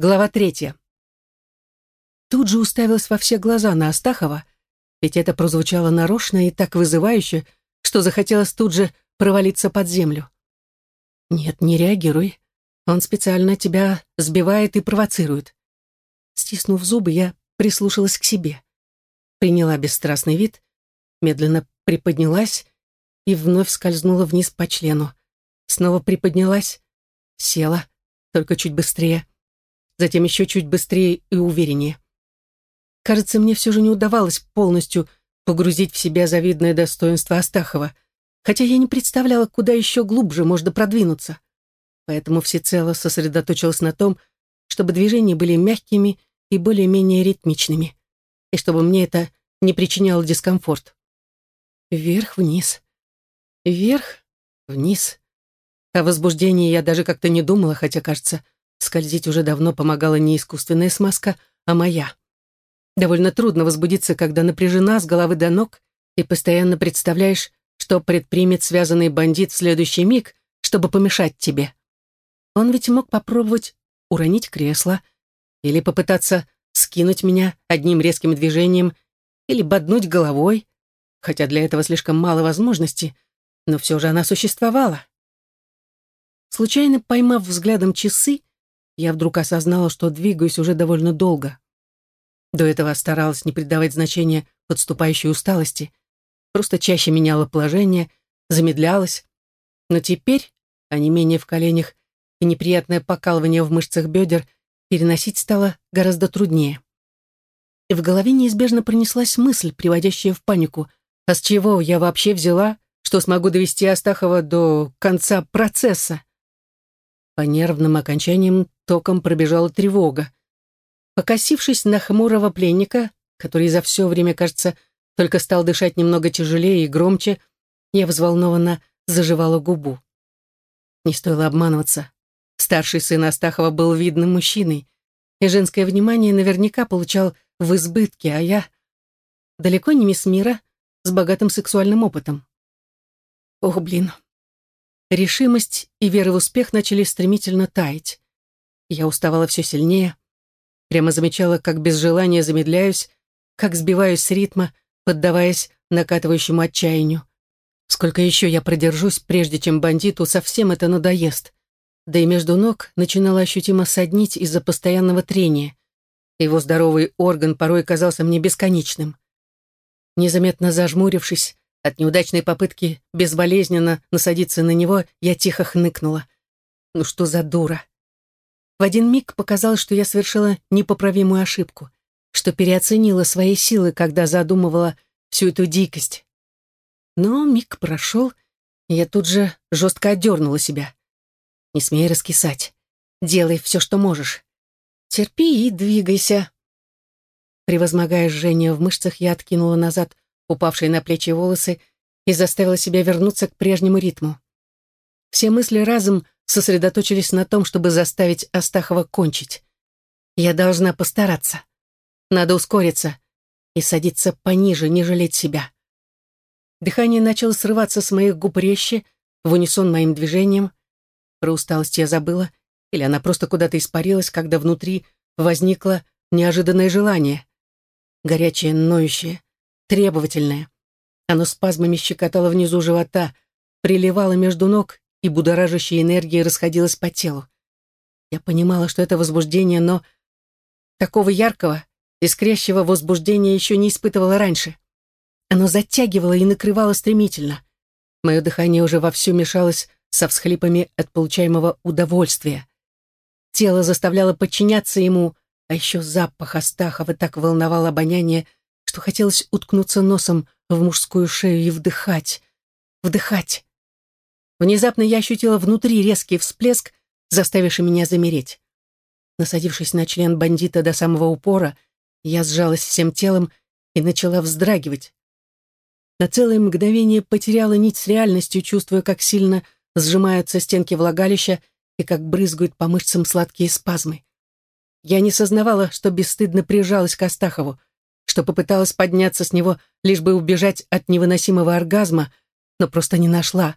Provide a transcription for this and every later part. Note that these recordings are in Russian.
Глава третья. Тут же уставилась во все глаза на Астахова, ведь это прозвучало нарочно и так вызывающе, что захотелось тут же провалиться под землю. «Нет, не реагируй. Он специально тебя сбивает и провоцирует». Стиснув зубы, я прислушалась к себе. Приняла бесстрастный вид, медленно приподнялась и вновь скользнула вниз по члену. Снова приподнялась, села, только чуть быстрее затем еще чуть быстрее и увереннее. Кажется, мне все же не удавалось полностью погрузить в себя завидное достоинство Астахова, хотя я не представляла, куда еще глубже можно продвинуться. Поэтому всецело сосредоточилась на том, чтобы движения были мягкими и более-менее ритмичными, и чтобы мне это не причиняло дискомфорт. Вверх-вниз, вверх-вниз. О возбуждении я даже как-то не думала, хотя, кажется, Скользить уже давно помогала не искусственная смазка, а моя. Довольно трудно возбудиться, когда напряжена с головы до ног и постоянно представляешь, что предпримет связанный бандит в следующий миг, чтобы помешать тебе. Он ведь мог попробовать уронить кресло или попытаться скинуть меня одним резким движением или боднуть головой, хотя для этого слишком мало возможностей, но все же она существовала. Случайно поймав взглядом часы, я вдруг осознала, что двигаюсь уже довольно долго. До этого старалась не придавать значения подступающей усталости, просто чаще меняла положение, замедлялась. Но теперь, а не менее в коленях и неприятное покалывание в мышцах бедер, переносить стало гораздо труднее. И в голове неизбежно пронеслась мысль, приводящая в панику. А с чего я вообще взяла, что смогу довести Астахова до конца процесса? По нервным окончаниям током пробежала тревога. Покосившись на хмурого пленника, который за все время, кажется, только стал дышать немного тяжелее и громче, я взволнованно заживала губу. Не стоило обманываться. Старший сын Астахова был видным мужчиной, и женское внимание наверняка получал в избытке, а я далеко не мисс мира с богатым сексуальным опытом. Ох, блин, Решимость и вера в успех начали стремительно таять. Я уставала все сильнее. Прямо замечала, как без желания замедляюсь, как сбиваюсь с ритма, поддаваясь накатывающему отчаянию. Сколько еще я продержусь, прежде чем бандиту совсем это надоест. Да и между ног начинала ощутимо соднить из-за постоянного трения. Его здоровый орган порой казался мне бесконечным. Незаметно зажмурившись, от неудачной попытки безболезненно насадиться на него я тихо хныкнула. Ну что за дура? В один миг показалось, что я совершила непоправимую ошибку, что переоценила свои силы, когда задумывала всю эту дикость. Но миг прошел, и я тут же жестко отдернула себя. Не смей раскисать. Делай все, что можешь. Терпи и двигайся. Превозмогая жжение в мышцах, я откинула назад упавшие на плечи волосы, и заставила себя вернуться к прежнему ритму. Все мысли разом сосредоточились на том, чтобы заставить Астахова кончить. Я должна постараться. Надо ускориться и садиться пониже, не жалеть себя. Дыхание начало срываться с моих губ резче, в унисон моим движениям. Про усталость я забыла, или она просто куда-то испарилась, когда внутри возникло неожиданное желание. Горячее, ноющее, требовательное. Оно спазмами щекотало внизу живота, приливало между ног, и будоражащая энергия расходилась по телу. Я понимала, что это возбуждение, но такого яркого, искрящего возбуждения еще не испытывала раньше. Оно затягивало и накрывало стремительно. Мое дыхание уже вовсю мешалось со всхлипами от получаемого удовольствия. Тело заставляло подчиняться ему, а еще запах Астахова так волновал обоняние, что хотелось уткнуться носом в мужскую шею и вдыхать, вдыхать. Внезапно я ощутила внутри резкий всплеск, заставивший меня замереть. Насадившись на член бандита до самого упора, я сжалась всем телом и начала вздрагивать. На целое мгновение потеряла нить с реальностью, чувствуя, как сильно сжимаются стенки влагалища и как брызгают по мышцам сладкие спазмы. Я не сознавала, что бесстыдно прижалась к Астахову, что попыталась подняться с него, лишь бы убежать от невыносимого оргазма, но просто не нашла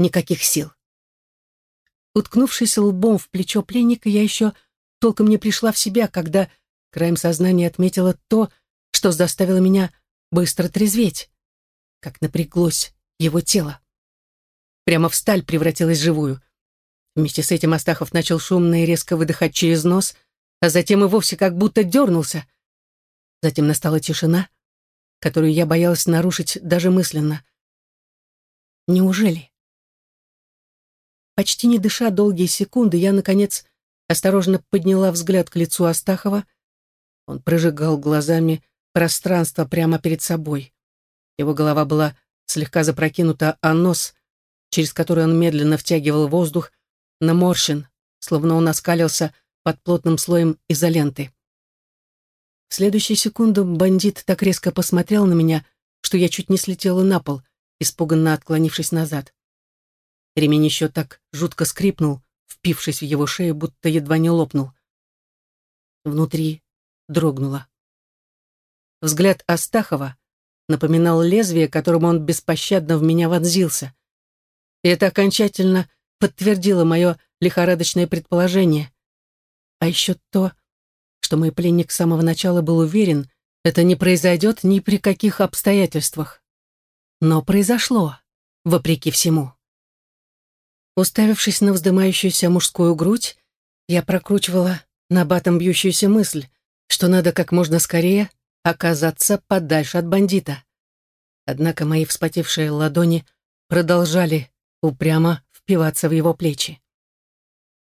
никаких сил. Уткнувшись лбом в плечо пленника, я еще толком не пришла в себя, когда краем сознания отметила то, что заставило меня быстро трезветь. Как напряглось его тело. Прямо в сталь превратилась живую. Вместе с этим Астахов начал шумно и резко выдыхать через нос, а затем и вовсе как будто дернулся. Затем настала тишина, которую я боялась нарушить даже мысленно. Неужели? Почти не дыша долгие секунды, я, наконец, осторожно подняла взгляд к лицу Астахова. Он прожигал глазами пространство прямо перед собой. Его голова была слегка запрокинута, а нос, через который он медленно втягивал воздух, наморщен, словно он оскалился под плотным слоем изоленты. В следующую секунду бандит так резко посмотрел на меня, что я чуть не слетела на пол, испуганно отклонившись назад. Ремень еще так жутко скрипнул, впившись в его шею, будто едва не лопнул. Внутри дрогнуло. Взгляд Астахова напоминал лезвие, которым он беспощадно в меня вонзился. И это окончательно подтвердило мое лихорадочное предположение. А еще то, что мой пленник с самого начала был уверен, это не произойдет ни при каких обстоятельствах. Но произошло, вопреки всему. Уставившись на вздымающуюся мужскую грудь, я прокручивала на батом бьющуюся мысль, что надо как можно скорее оказаться подальше от бандита. Однако мои вспотевшие ладони продолжали упрямо впиваться в его плечи.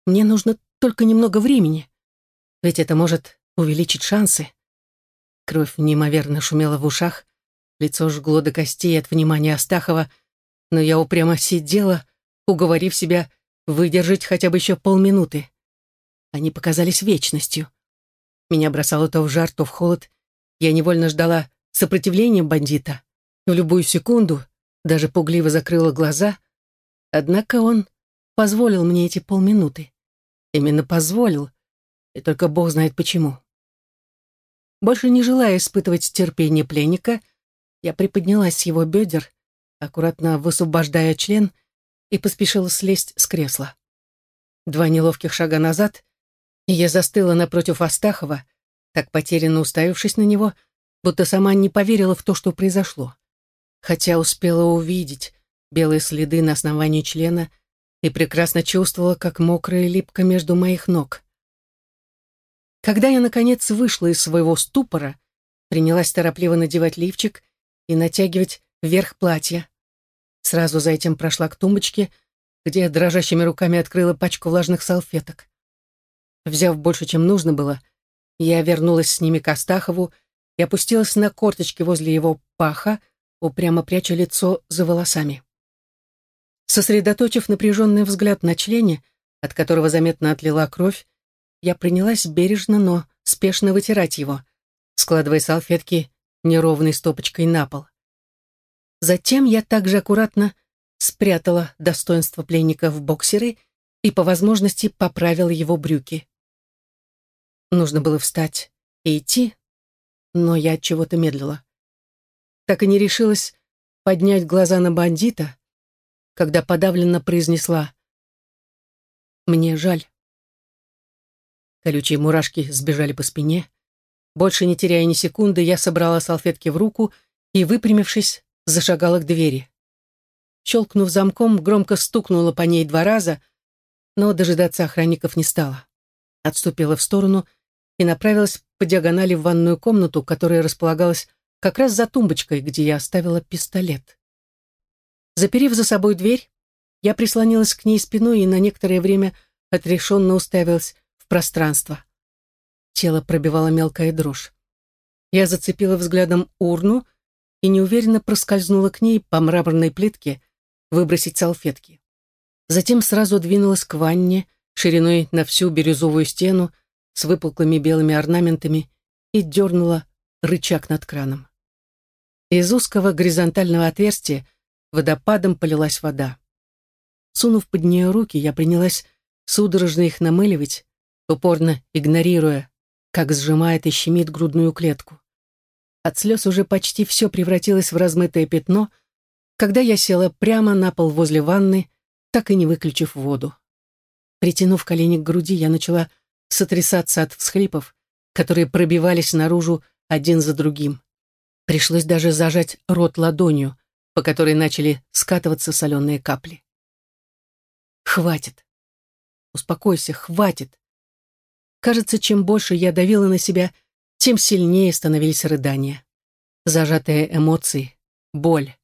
Мне нужно только немного времени, ведь это может увеличить шансы. Кровь неимоверно шумела в ушах, лицо жгло до костей от внимания Астахова, но я упрямо сидела, уговорив себя выдержать хотя бы еще полминуты. Они показались вечностью. Меня бросало то в жар, то в холод. Я невольно ждала сопротивления бандита. В любую секунду даже пугливо закрыла глаза. Однако он позволил мне эти полминуты. Именно позволил, и только Бог знает почему. Больше не желая испытывать терпение пленника, я приподнялась с его бедер, аккуратно высвобождая член, и поспешила слезть с кресла. Два неловких шага назад, и я застыла напротив Астахова, так потерянно уставившись на него, будто сама не поверила в то, что произошло. Хотя успела увидеть белые следы на основании члена и прекрасно чувствовала, как мокрая липка между моих ног. Когда я, наконец, вышла из своего ступора, принялась торопливо надевать лифчик и натягивать верх платья. Сразу за этим прошла к тумбочке, где дрожащими руками открыла пачку влажных салфеток. Взяв больше, чем нужно было, я вернулась с ними к Астахову и опустилась на корточки возле его паха, упрямо пряча лицо за волосами. Сосредоточив напряженный взгляд на члене, от которого заметно отлила кровь, я принялась бережно, но спешно вытирать его, складывая салфетки неровной стопочкой на пол. Затем я также аккуратно спрятала достоинство пленника в боксеры и по возможности поправила его брюки. Нужно было встать и идти, но я от чего-то медлила. Так и не решилась поднять глаза на бандита, когда подавленно произнесла «Мне жаль». Колючие мурашки сбежали по спине. Больше не теряя ни секунды, я собрала салфетки в руку и, выпрямившись, зашагала к двери. Щелкнув замком, громко стукнула по ней два раза, но дожидаться охранников не стала. Отступила в сторону и направилась по диагонали в ванную комнату, которая располагалась как раз за тумбочкой, где я оставила пистолет. Заперев за собой дверь, я прислонилась к ней спиной и на некоторое время отрешенно уставилась пространство. Тело пробивало мелкая дрожь. Я зацепила взглядом урну и неуверенно проскользнула к ней по мраморной плитке выбросить салфетки. Затем сразу двинулась к ванне, шириной на всю бирюзовую стену, с выпуклыми белыми орнаментами, и дернула рычаг над краном. Из узкого горизонтального отверстия водопадом полилась вода. Сунув под нее руки, я принялась судорожно их намыливать, упорно игнорируя, как сжимает и щемит грудную клетку. От слез уже почти все превратилось в размытое пятно, когда я села прямо на пол возле ванны, так и не выключив воду. Притянув колени к груди, я начала сотрясаться от всхлипов, которые пробивались наружу один за другим. Пришлось даже зажать рот ладонью, по которой начали скатываться соленые капли. «Хватит! Успокойся, хватит!» Кажется, чем больше я давила на себя, тем сильнее становились рыдания. Зажатые эмоции, боль,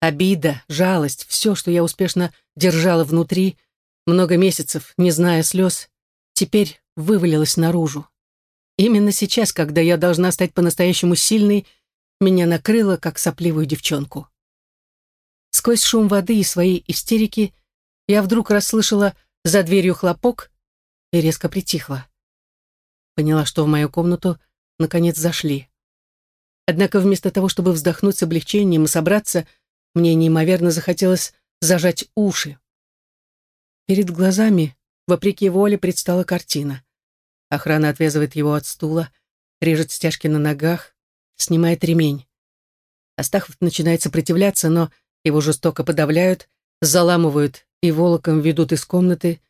обида, жалость, все, что я успешно держала внутри, много месяцев, не зная слез, теперь вывалилось наружу. Именно сейчас, когда я должна стать по-настоящему сильной, меня накрыло, как сопливую девчонку. Сквозь шум воды и свои истерики я вдруг расслышала за дверью хлопок и резко притихла. Поняла, что в мою комнату наконец зашли. Однако вместо того, чтобы вздохнуть с облегчением и собраться, мне неимоверно захотелось зажать уши. Перед глазами, вопреки воле, предстала картина. Охрана отвязывает его от стула, режет стяжки на ногах, снимает ремень. Астахов начинает сопротивляться, но его жестоко подавляют, заламывают и волоком ведут из комнаты,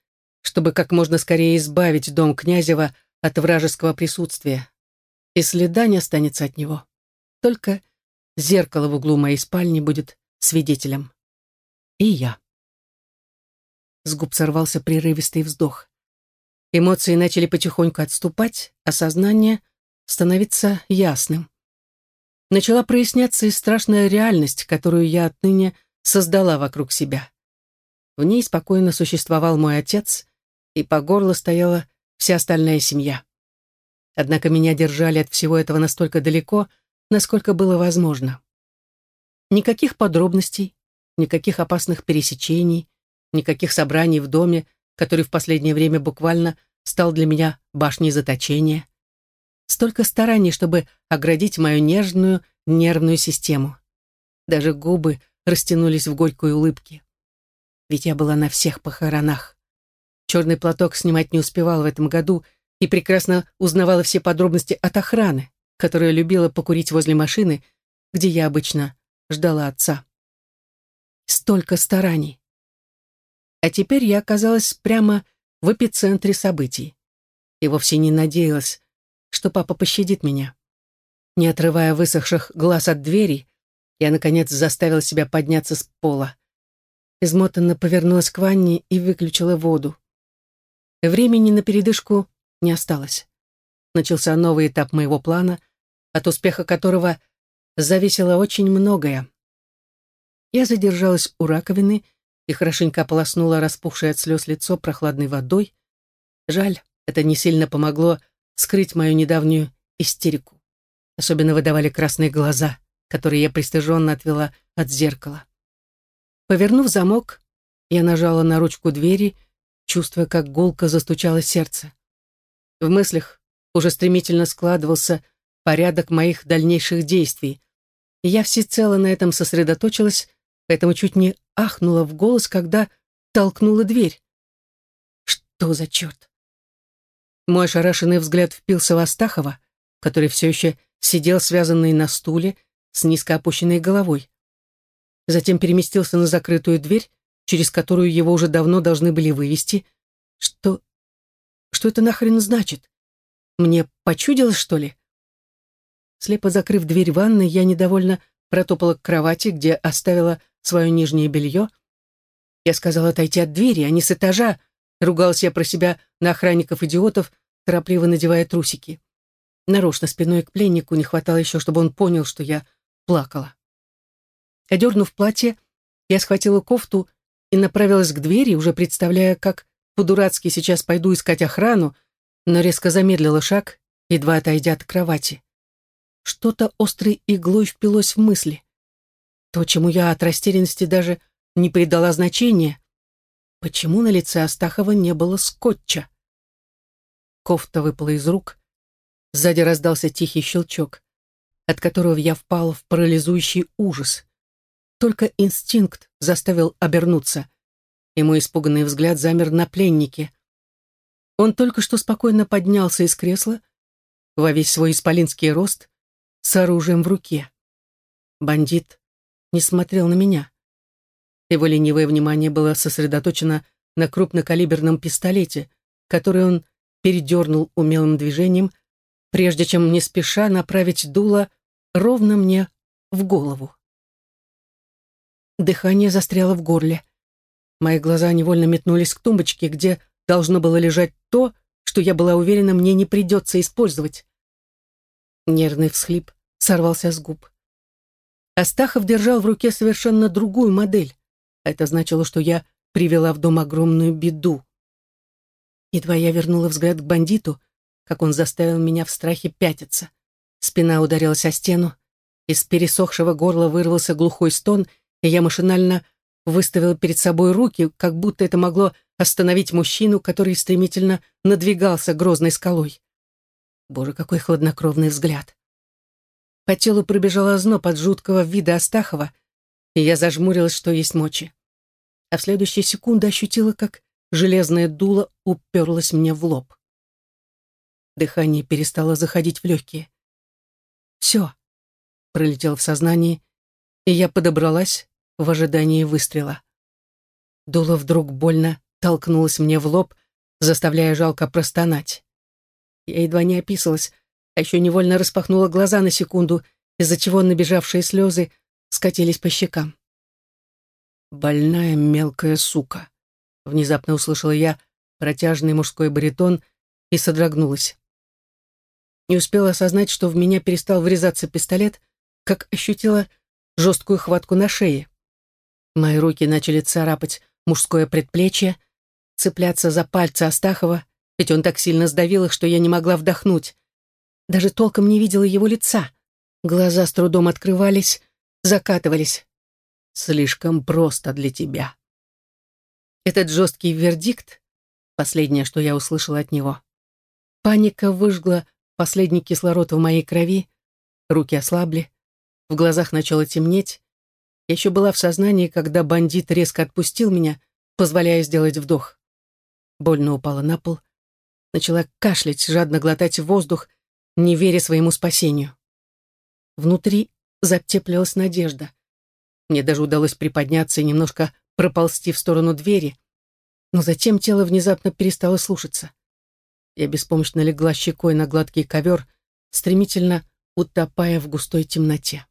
чтобы как можно скорее избавить дом Князева от вражеского присутствия. И следа не останется от него. Только зеркало в углу моей спальни будет свидетелем. И я. С губ сорвался прерывистый вздох. Эмоции начали потихоньку отступать, а сознание становиться ясным начала проясняться и страшная реальность, которую я отныне создала вокруг себя. В ней спокойно существовал мой отец, и по горло стояла вся остальная семья. Однако меня держали от всего этого настолько далеко, насколько было возможно. Никаких подробностей, никаких опасных пересечений, никаких собраний в доме, который в последнее время буквально стал для меня башней заточения столько стараний, чтобы оградить мою нежную нервную систему. Даже губы растянулись в горькой улыбке. Ведь я была на всех похоронах. Черный платок снимать не успевал в этом году и прекрасно узнавала все подробности от охраны, которая любила покурить возле машины, где я обычно ждала отца. Столько стараний. А теперь я оказалась прямо в эпицентре событий. И вовсе не надеялась, что папа пощадит меня. Не отрывая высохших глаз от двери, я, наконец, заставила себя подняться с пола. Измотанно повернулась к ванне и выключила воду. Времени на передышку не осталось. Начался новый этап моего плана, от успеха которого зависело очень многое. Я задержалась у раковины и хорошенько ополоснула распухшее от слез лицо прохладной водой. Жаль, это не сильно помогло скрыть мою недавнюю истерику. Особенно выдавали красные глаза, которые я пристыженно отвела от зеркала. Повернув замок, я нажала на ручку двери, чувствуя, как гулко застучало сердце. В мыслях уже стремительно складывался порядок моих дальнейших действий, я всецело на этом сосредоточилась, поэтому чуть не ахнула в голос, когда толкнула дверь. Что за черт? Мой ошарашенный взгляд впился в Астахова, который все еще сидел связанный на стуле с низко опущенной головой. Затем переместился на закрытую дверь, через которую его уже давно должны были вывести. Что... что это нахрен значит? Мне почудилось, что ли? Слепо закрыв дверь ванной, я недовольно протопала к кровати, где оставила свое нижнее белье. Я сказала отойти от двери, а не с этажа, ругалась я про себя на охранников-идиотов, торопливо надевая трусики. Нарочно спиной к пленнику не хватало еще, чтобы он понял, что я плакала. Одернув платье, я схватила кофту и направилась к двери, уже представляя, как по-дурацки сейчас пойду искать охрану, но резко замедлила шаг, едва отойдя от кровати. Что-то острой иглой впилось в мысли. То, чему я от растерянности даже не придала значения. Почему на лице Астахова не было скотча? Кофта выпала из рук. Сзади раздался тихий щелчок, от которого я впал в парализующий ужас. Только инстинкт заставил обернуться, и мой испуганный взгляд замер на пленнике. Он только что спокойно поднялся из кресла, во весь свой исполинский рост, с оружием в руке. Бандит не смотрел на меня. Его ленивое внимание было сосредоточено на крупнокалиберном пистолете, который он передернул умелым движением, прежде чем не спеша направить дуло ровно мне в голову. Дыхание застряло в горле. Мои глаза невольно метнулись к тумбочке, где должно было лежать то, что я была уверена, мне не придется использовать. Нервный всхлип сорвался с губ. Астахов держал в руке совершенно другую модель. Это значило, что я привела в дом огромную беду. Едва я вернула взгляд к бандиту, как он заставил меня в страхе пятиться. Спина ударилась о стену, из пересохшего горла вырвался глухой стон, и я машинально выставила перед собой руки, как будто это могло остановить мужчину, который стремительно надвигался грозной скалой. Боже, какой хладнокровный взгляд. По телу пробежала озноб от жуткого вида Астахова, и я зажмурилась, что есть мочи. А в следующую секунду ощутила, как железное дуло уперлось мне в лоб. Дыхание перестало заходить в легкие. «Все», — пролетел в сознании, и я подобралась в ожидании выстрела. Дуло вдруг больно толкнулось мне в лоб, заставляя жалко простонать. Я едва не описалась, а еще невольно распахнула глаза на секунду, из-за чего набежавшие слезы скатились по щекам. «Больная мелкая сука», — внезапно услышала я протяжный мужской баритон и содрогнулась. Не успела осознать, что в меня перестал врезаться пистолет, как ощутила жесткую хватку на шее. Мои руки начали царапать мужское предплечье, цепляться за пальцы Астахова, ведь он так сильно сдавил их, что я не могла вдохнуть. Даже толком не видела его лица. Глаза с трудом открывались, закатывались. Слишком просто для тебя. Этот жесткий вердикт — последнее, что я услышала от него. Паника выжгла последний кислород в моей крови, руки ослабли, в глазах начало темнеть. Я еще была в сознании, когда бандит резко отпустил меня, позволяя сделать вдох. Больно упала на пол, начала кашлять, жадно глотать воздух, не веря своему спасению. Внутри затеплилась надежда. Мне даже удалось приподняться и немножко проползти в сторону двери, но затем тело внезапно перестало слушаться. Я беспомощно легла щекой на гладкий ковер, стремительно утопая в густой темноте.